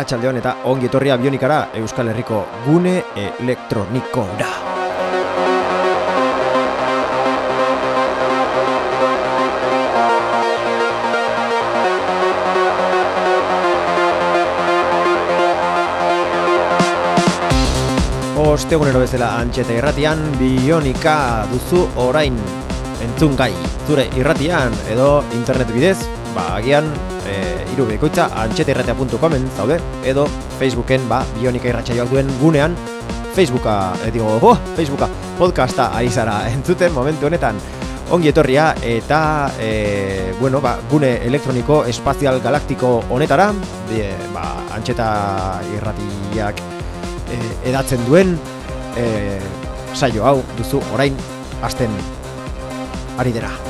arratsaldeon eta ongi etorria bionikara Euskal Herriko gune elektronikora. Ostegunero bezala antxeta irratian bionika duzu orain entzun gai. Zure irratian edo internet bidez, ba agian e, iru bekoitza antxeterratea.comen zaude edo Facebooken ba bionika irratsaioak duen gunean Facebooka, e, digo, oh, Facebooka podcasta ari zara entzuten momentu honetan ongi etorria eta e, bueno, ba, gune elektroniko espazial galaktiko honetara e, ba, antxeta irratiak e, edatzen duen e, saio hau duzu orain hasten ari dena.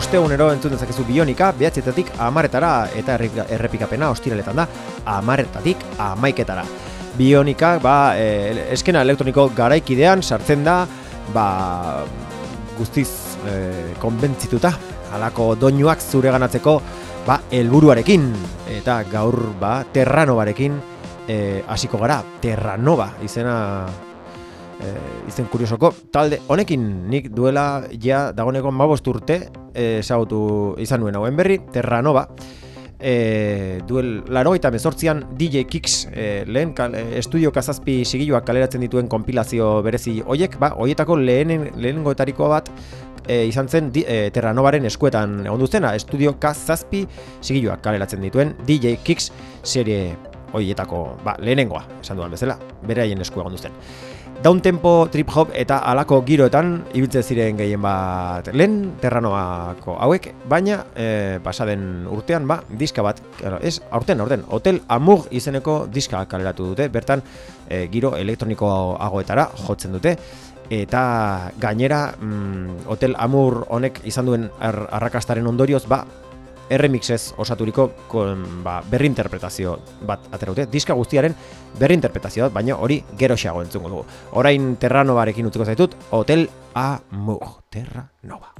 Ostegunero entzun dezakezu bionika, behatzietatik amaretara eta errepikapena ostiraletan da, amaretatik amaiketara. Bionika, ba, e, eskena elektroniko garaikidean sartzen da, ba, guztiz e, konbentzituta, halako doinuak zure ganatzeko, ba, helburuarekin eta gaur, ba, terranobarekin e, hasiko gara, terranova, izena e, izen kuriosoko talde honekin. Nik duela ja dagoneko mabost urte ezagutu izan nuen. Hauen berri Terranova e, duel laro eta mezortzian DJ Kicks e, lehen kal, e, estudio kazazpi sigiluak kaleratzen dituen kompilazio berezi hoiek ba, hoietako lehenen, lehenengoetariko bat e, izan zen di, e, Terranovaren eskuetan egon duzena. Estudio kazazpi sigiluak kaleratzen dituen DJ Kicks serie hoietako ba, lehenengoa esan duan bezala. Bere haien esku egon duzten Downtempo, trip hop eta alako giroetan ibiltzen ziren gehien bat lehen terranoako hauek, baina e, pasaden urtean ba, diska bat, ez, aurten, aurten, Hotel Amur izeneko diska kaleratu dute, bertan e, giro elektroniko agoetara jotzen dute, eta gainera mm, Hotel Amur honek izan duen arrakastaren ondorioz, ba, erremixez osaturiko kon, ba, berrinterpretazio bat ateraute. Diska guztiaren berrinterpretazio bat, baina hori gero xago entzungo dugu. Orain Terranovarekin utziko zaitut, Hotel Amur. Terranova.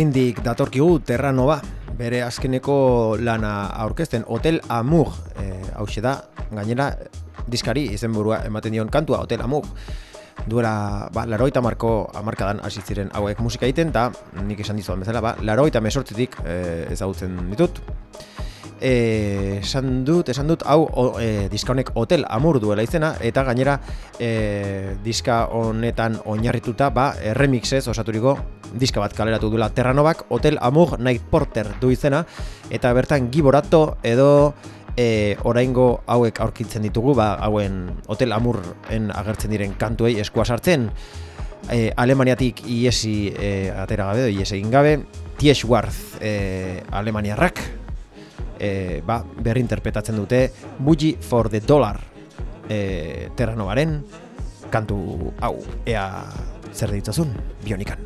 Berlindik datorkigu Terranova, bere azkeneko lana aurkezten Hotel Amur, e, hau da, gainera diskari izenburua ematen dion kantua Hotel Amur. Duela, ba, laroita marko amarkadan hasi ziren hauek musika egiten, eta nik esan dizuan bezala, ba, laroita mesortzitik e, ezagutzen ditut. E, esan dut, esan dut, hau e, diska honek hotel amur duela izena, eta gainera e, diska honetan oinarrituta, ba, remixez osaturiko diska bat kaleratu duela. Terranovak, hotel amur Night Porter du izena, eta bertan giborato edo e, oraingo hauek aurkitzen ditugu, ba, hauen hotel amurren agertzen diren kantuei eskua sartzen, e, Alemaniatik iesi e, atera gabe, iesi egin gabe, Tieswarth e, Alemaniarrak, e, ba, berri interpretatzen dute Buji for the Dollar e, Terranovaren kantu hau. Ea zer ditzazun bionikan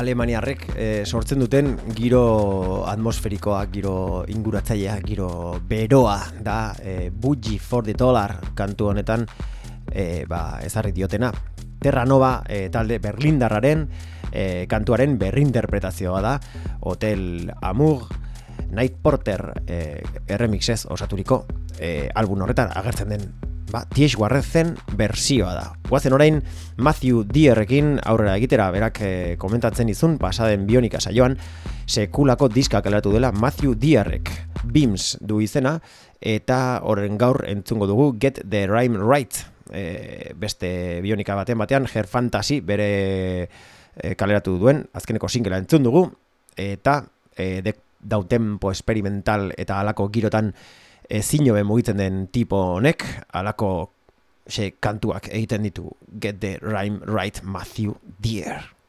Alemaniarrek e, sortzen duten giro atmosferikoa, giro inguratzailea, giro beroa da e, Budgie for the Dollar kantu honetan e, ba, ezarri diotena. Terra Nova e, talde Berlindarraren e, kantuaren berrinterpretazioa da Hotel Amur Night Porter e, remixez osaturiko e, album horretan agertzen den ba, Tiex Guarrezen bersioa da. Guazen orain Matthew Dierrekin aurrera egitera berak e, komentatzen izun pasaden bionika saioan sekulako diska kaleratu dela Matthew Dierrek Beams du izena eta horren gaur entzungo dugu Get the Rhyme Right e, beste bionika batean batean Her Fantasy bere e, kaleratu duen azkeneko singela entzun dugu eta e, de, dautempo experimental eta alako girotan ezin jobe mugitzen den tipo honek alako xe, kantuak egiten ditu Get the Rhyme Right Matthew Deere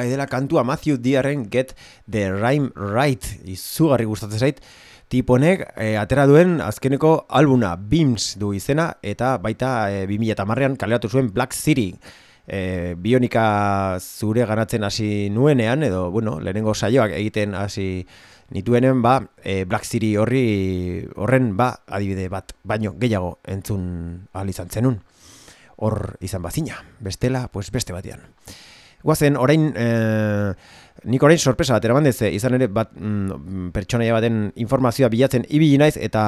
bai dela kantua Matthew Diarren Get the Rhyme Right izugarri gustatzen zait tiponek e, atera duen azkeneko albuna Beams du izena eta baita e, 2000 an kaleratu zuen Black City e, bionika zure ganatzen hasi nuenean, edo, bueno, lehenengo saioak egiten hasi nituenen, ba, e, Black City horri horren, ba, adibide bat, baino gehiago entzun ahal izan zenun. Hor izan bazina, bestela, pues beste batean. Guazen, orain, e, nik orain sorpresa bat, eraman izan ere, bat, mm, pertsonaia baten informazioa bilatzen ibili naiz, eta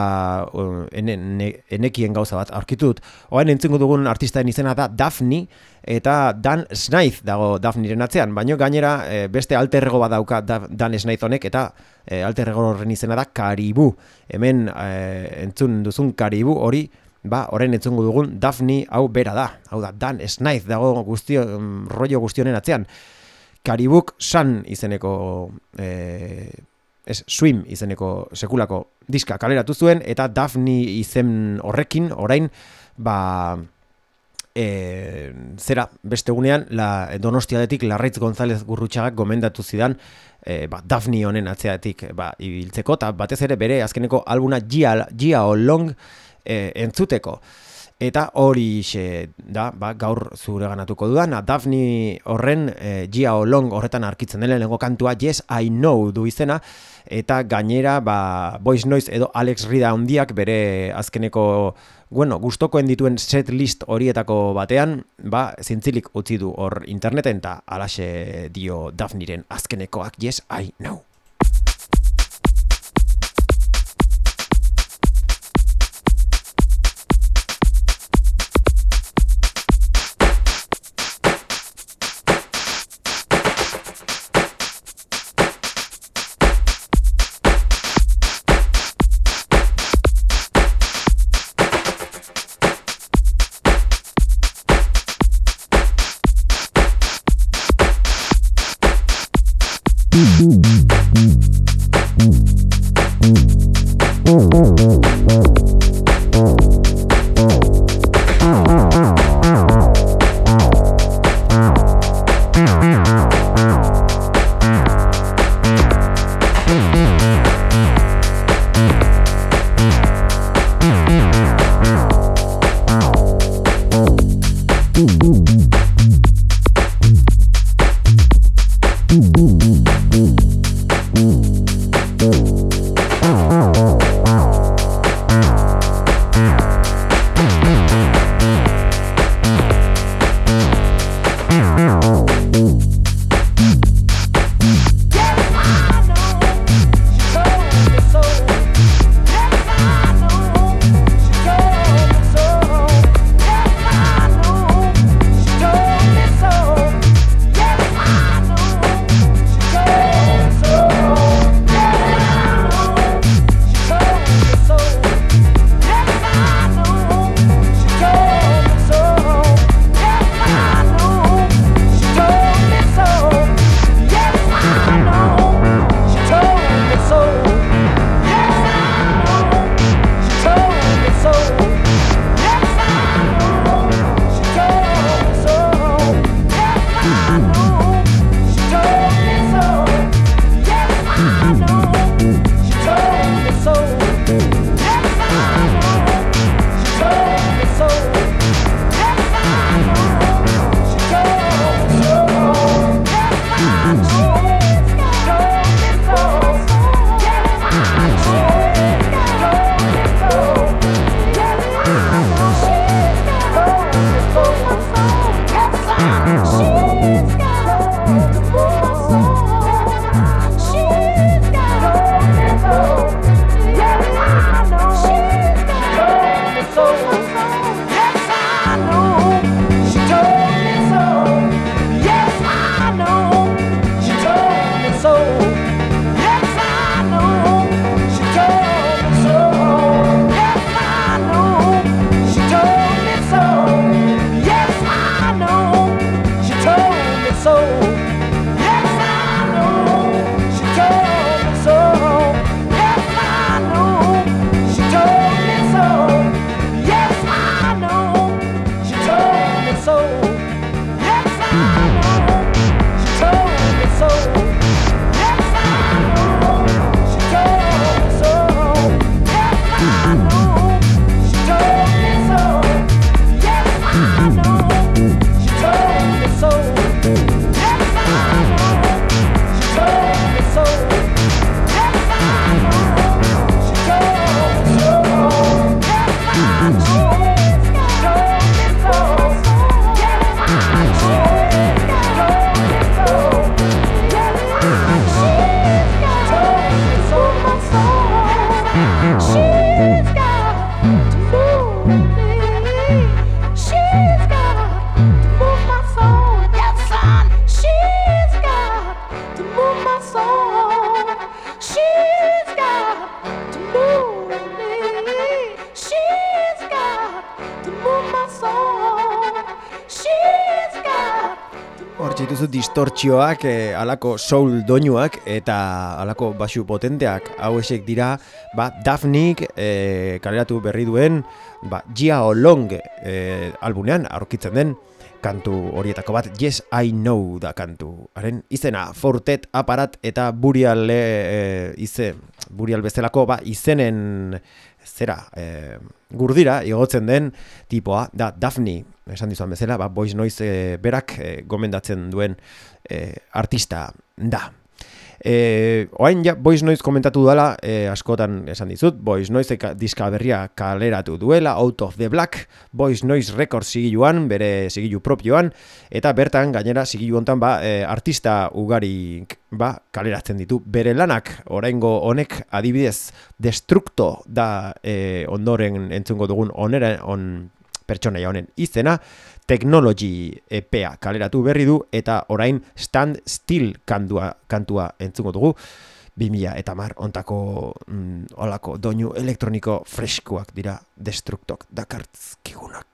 uh, enekien gauza bat aurkitut. Orain entzungo dugun artistaen izena da Daphne, eta Dan Snaith dago Daphniren atzean, baino gainera e, beste alterrego bat dauka Dan Snaith honek, eta e, alterrego horren izena da Karibu. Hemen e, entzun duzun Karibu hori, ba, orain entzungo dugun Daphne hau bera da. Hau da, Dan Snaith dago guztio, um, rollo guztionen atzean. Karibuk San izeneko e, ez, Swim izeneko sekulako diska kaleratu zuen eta Daphne izen horrekin orain ba e, zera beste gunean la Donostiadetik Larraitz González Gurrutxagak gomendatu zidan e, ba, Daphne honen atzeatik ba, ibiltzeko eta batez ere bere azkeneko albuna Gia, Gia Long e, entzuteko. Eta hori xe, da, ba, gaur zure ganatuko dudan, Daphne horren e, Gia Long horretan arkitzen dela lengo kantua Yes, I Know du izena, eta gainera, ba, Boys Noise edo Alex Rida hondiak bere azkeneko, bueno, gustokoen dituen set list horietako batean, ba, zintzilik utzi du hor interneten, eta alaxe dio Daphneren azkenekoak Yes, I Know. distortzioak, eh, alako soul doinuak eta alako basu potenteak. Hau esek dira ba, Daphnik eh, kaleratu berri duen ba, Gia Olong eh, albunean aurkitzen den kantu horietako bat, Yes I Know da kantu. Haren izena, Fortet, Aparat eta Burial e, ize, Burial bezalako, ba, izenen zera, e, gurdira, igotzen den tipoa, da Daphne, esan dizuan bezala, ba, Boys Noise e, berak e, gomendatzen duen e, artista da. E, oain ja, Boys Noise komentatu duela, e, askotan esan dizut, Boys Noise diska berria kaleratu duela, Out of the Black, Boys Noise Records sigiluan, bere sigilu propioan, eta bertan, gainera, sigilu hontan ba, e, artista ugari ba, kaleratzen ditu. Bere lanak, oraingo honek adibidez, Destructo da e, ondoren entzungo dugun onera, on pertsonaia honen izena, Technology EPA kaleratu berri du eta orain Stand Still kantua, kantua entzungo dugu 2000 eta mar ontako mm, olako doinu elektroniko freskoak dira destruktok dakartzkigunak.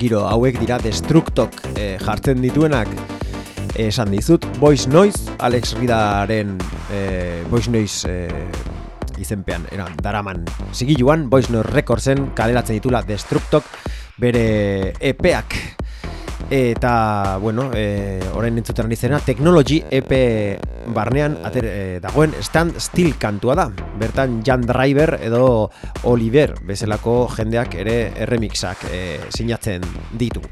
Giro hauek dira destruktok e, jartzen dituenak. Esan dizut Voice Noise, Alex Ridaren e, Voice Noise e, izenpean, era, daraman zigiluan, Voice Noise Recordsen kaleratzen ditula destruktok bere epeak. Eta bueno, e, orain entzuten izena Technology EP barnean ater, e, dagoen Stand Still kantua da. Bertan Jan Driver edo Oliver bezalako jendeak ere remixak e, sinatzen ditu.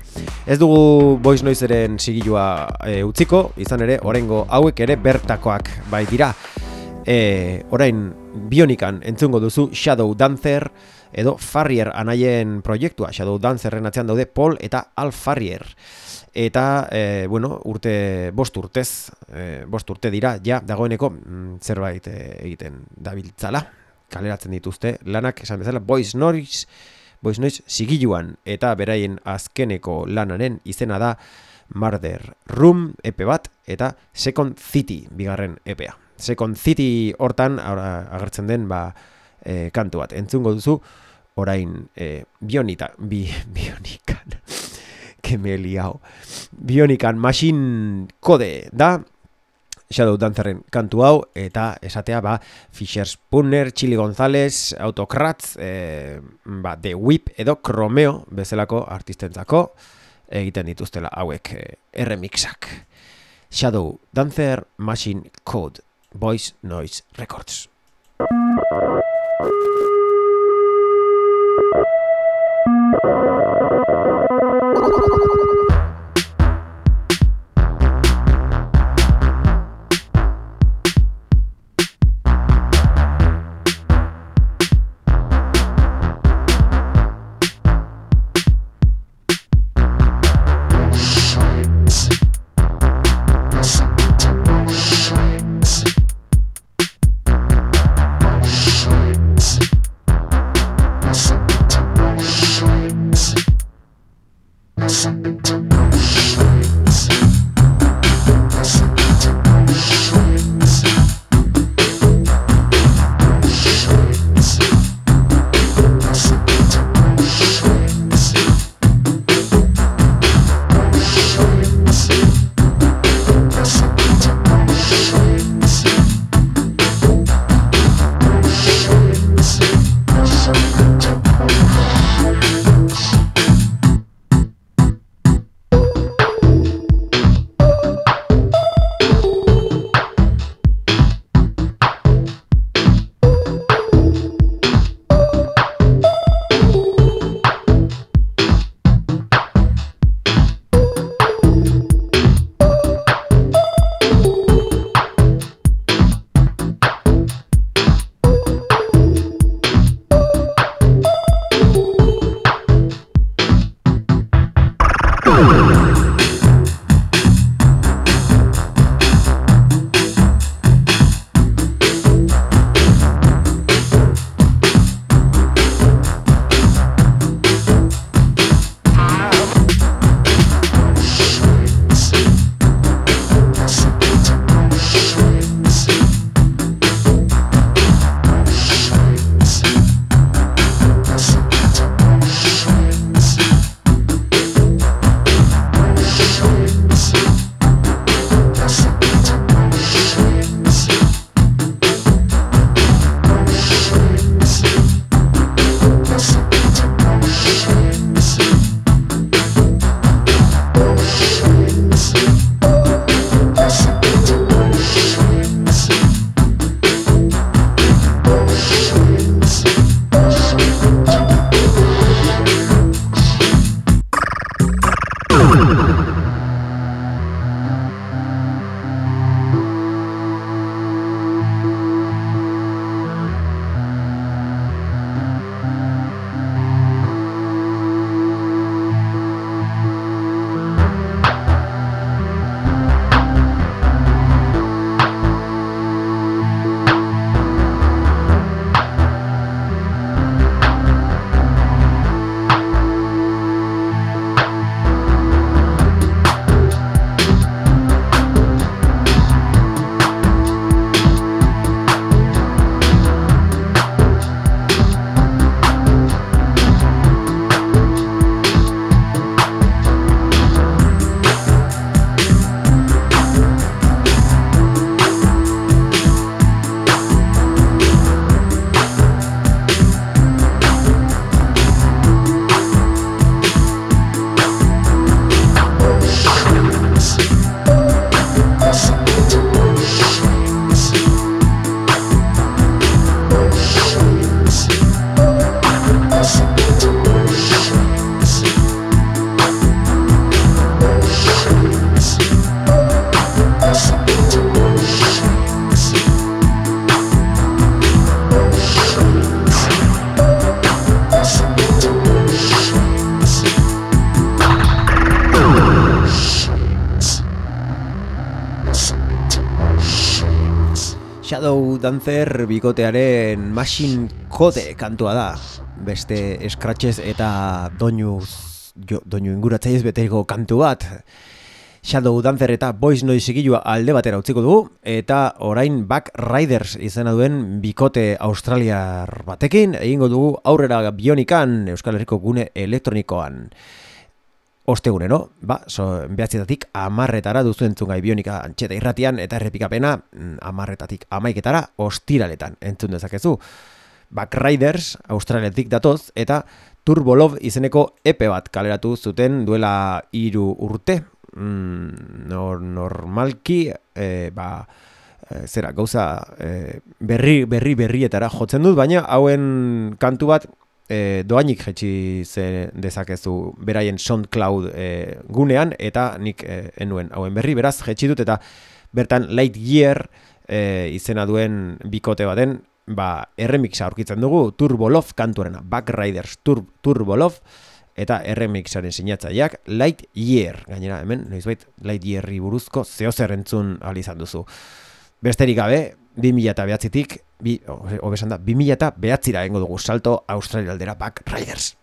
Ez dugu Voice Noiseren sigilua e, utziko, izan ere orengo hauek ere bertakoak bai dira. E, orain bionikan entzungo duzu Shadow Dancer, edo Farrier anaien proiektua, Shadow Dancerren atzean daude Paul eta Al Farrier. Eta, e, bueno, urte, bost urtez, e, bost urte dira, ja, dagoeneko mm, zerbait e, egiten dabiltzala, kaleratzen dituzte, lanak, esan bezala, Boys Noise, Boys Noise sigiluan, eta beraien azkeneko lanaren izena da Murder Room epe bat, eta Second City bigarren epea. Second City hortan, agertzen den, ba, e, kantu bat. Entzungo duzu, orain e, bionita, bi, kemeli hau. Bionikan Machine Code da, Shadow Dancerren kantu hau, eta esatea, ba, Fischer Spooner, Chili González, Autokratz, e, eh, ba, The Whip edo Chromeo bezalako artistentzako egiten dituztela hauek eh, e, remixak. Shadow Dancer Machine Code Voice Noise Records. Dancer bikotearen Machine Code kantua da. Beste scratches eta doinu, doinu inguratzaiz beteriko kantu bat. Shadow Dancer eta Boys Noise egilua alde batera utziko dugu. Eta orain Back Riders izena duen bikote australiar batekin. Egingo dugu aurrera bionikan Euskal Herriko gune elektronikoan ostegune, no? Ba, so, behatzietatik amarretara duzu entzun gai bionika antxeta irratian eta errepikapena mm, amarretatik amaiketara ostiraletan entzun dezakezu. Back Riders, australetik datoz, eta Turbolov izeneko epe bat kaleratu zuten duela hiru urte. Mm, normalki, e, ba, e, zera, gauza e, berri, berri berrietara jotzen dut, baina hauen kantu bat e, doainik jetxi dezakezu beraien SoundCloud e, gunean eta nik e, enuen hauen berri beraz jetxi dut eta bertan Light Year e, izena duen bikote baten ba, erremixa aurkitzen dugu Turbo Love kantuarena Back Riders Tur Turbo Love eta erremixaren sinatzaileak Light Year gainera hemen noizbait Light Yearri buruzko zehozer entzun izan duzu. Besterik gabe 2000 eta behatzitik, bi, obesan da, 2000 eta behatzira dugu salto Australia aldera Back Riders.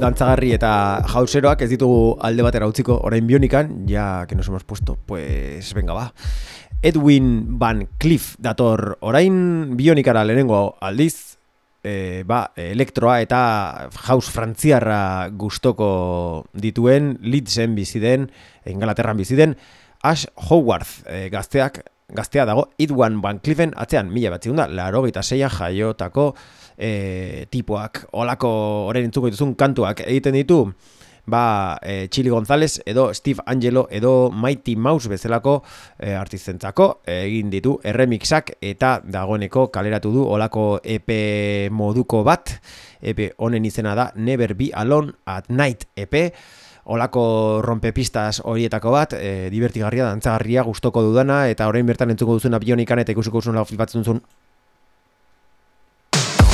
Dantzagarri eta jauseroak ez ditugu alde batera utziko orain bionikan, ja que nos hemos puesto, pues venga ba. Edwin Van Cliff dator orain bionikara lehenengo aldiz, e, ba, elektroa eta house frantziarra gustoko dituen Leedsen bizi den, Ingalaterran bizi den Ash Howard e, gazteak gaztea dago Idwan Van Cliffen atzean mila bat da, laro gita jaiotako e, tipuak, olako horren intzuko dituzun kantuak egiten ditu ba, e, Chili González edo Steve Angelo edo Mighty Mouse bezalako e, artistentzako egin ditu erremixak eta dagoeneko kaleratu du olako EP moduko bat. EP honen izena da Never Be Alone at Night EP Olako rompepistas horietako bat, e, divertigarria, dantzagarria, gustoko dudana, eta orain bertan entzuko duzuna bionikan eta ikusiko duzuna batzen duzun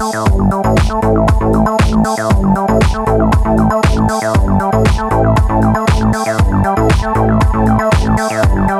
No, no, no, no.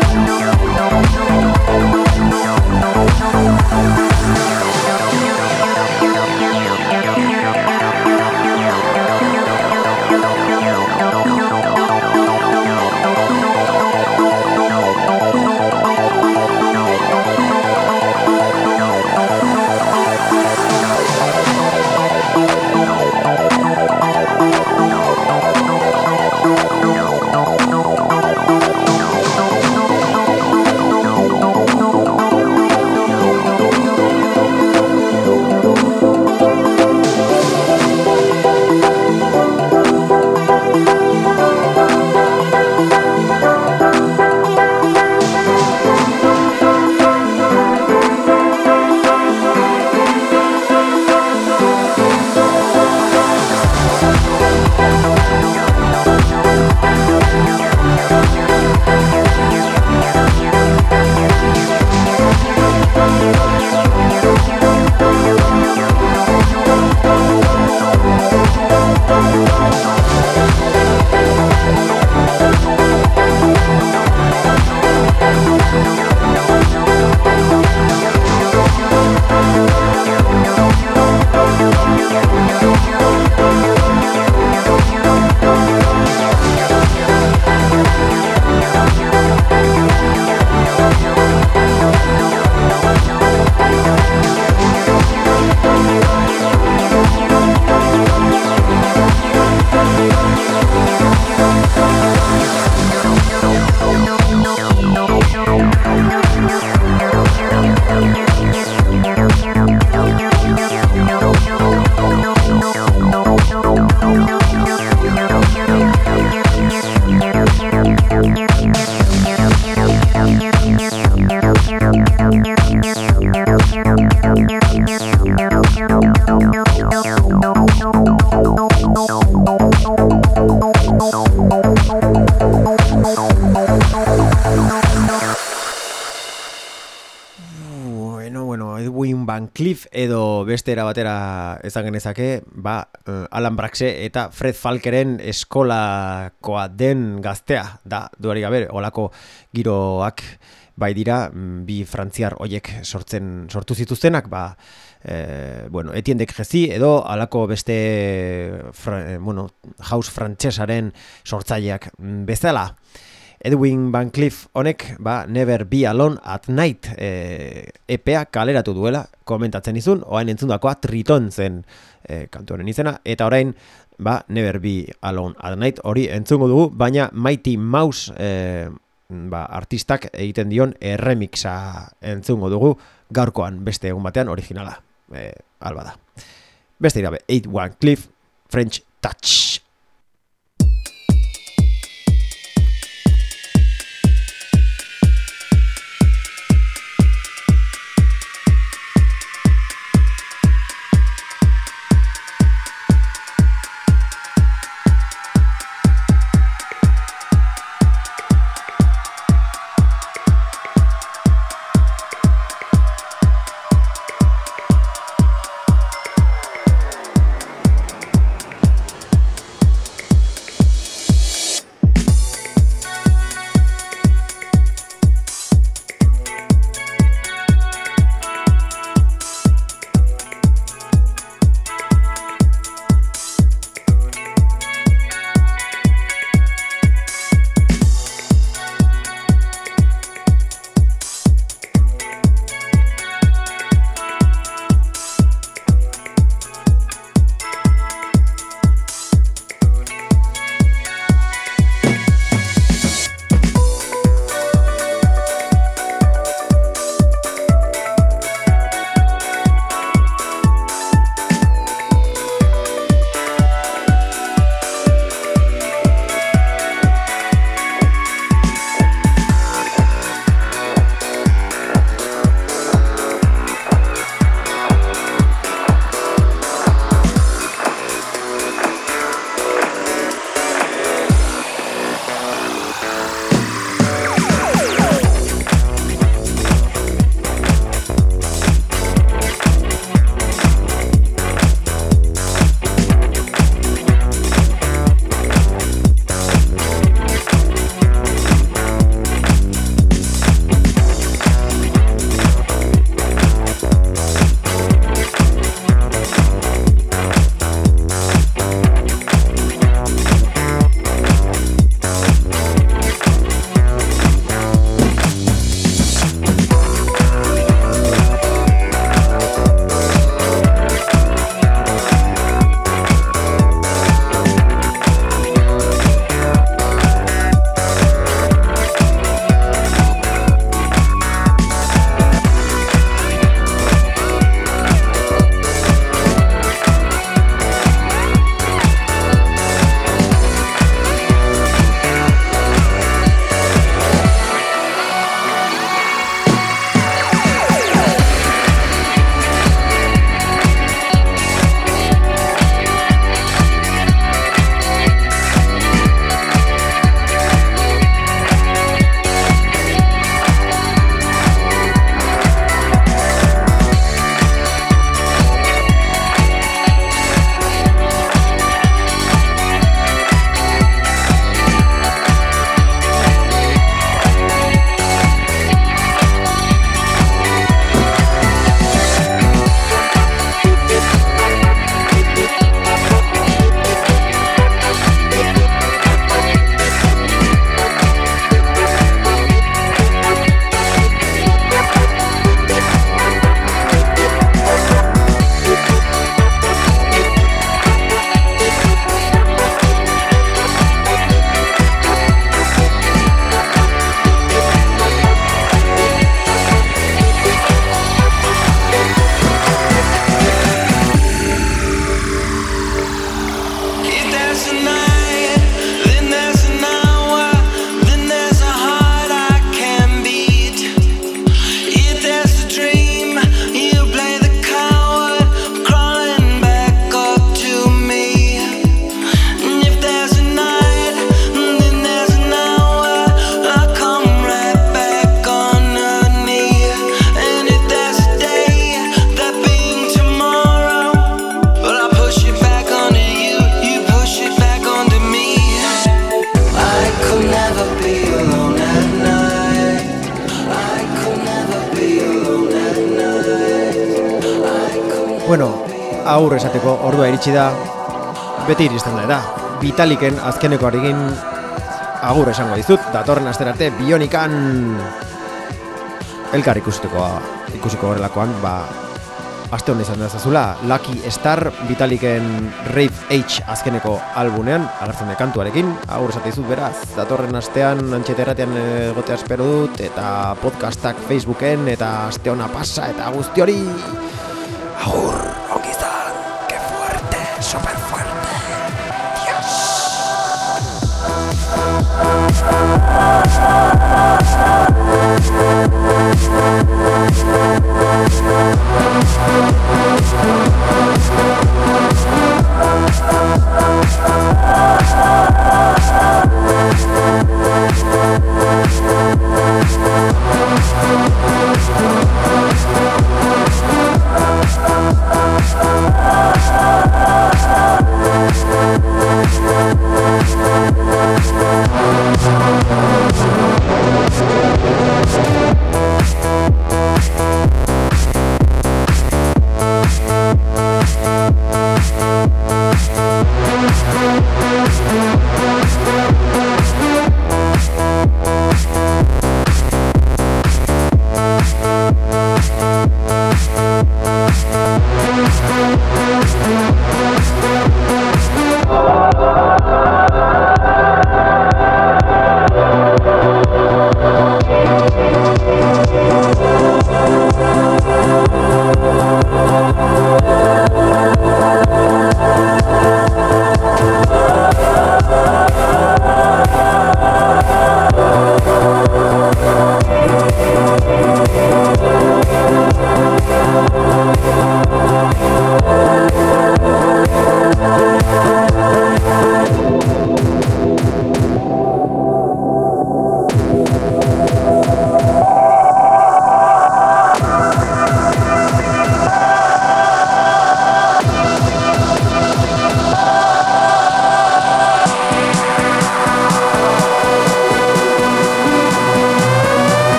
Cleef edo beste era batera ezan genezake, ba, uh, Alan Braxe eta Fred Falkeren eskolakoa den gaztea, da, duari gabe, olako giroak bai dira, mm, bi frantziar hoiek sortzen sortu zituztenak, ba, e, bueno, etiendek jezi edo alako beste fra, bueno, house frantsesaren sortzaileak mm, bezala. Edwin Van Cliff honek, ba, Never Be Alone at Night e, EPA kaleratu duela, komentatzen izun, oain entzundakoa Triton zen e, kantu honen izena, eta orain, ba, Never Be Alone at Night hori entzungo dugu, baina Mighty Mouse e, ba, artistak egiten dion erremixa entzungo dugu, gaurkoan beste egun batean originala, e, alba da. Beste irabe, 8-1 Cliff, French Touch. Aurre esateko ordua iritsi da, beti iristen da, eta Vitaliken azkeneko harigin agur esango dizut, datorren asterarte bionikan elkar ikusteko ikusiko horrelakoan, ba, aste honen izan da zazula, Lucky Star Vitaliken Rave H azkeneko albunean, agertzen de kantuarekin, agur esate dizut beraz, datorren astean antxeterratean egotea espero dut, eta podcastak Facebooken, eta aste hona pasa, eta guzti hori, agur, Oh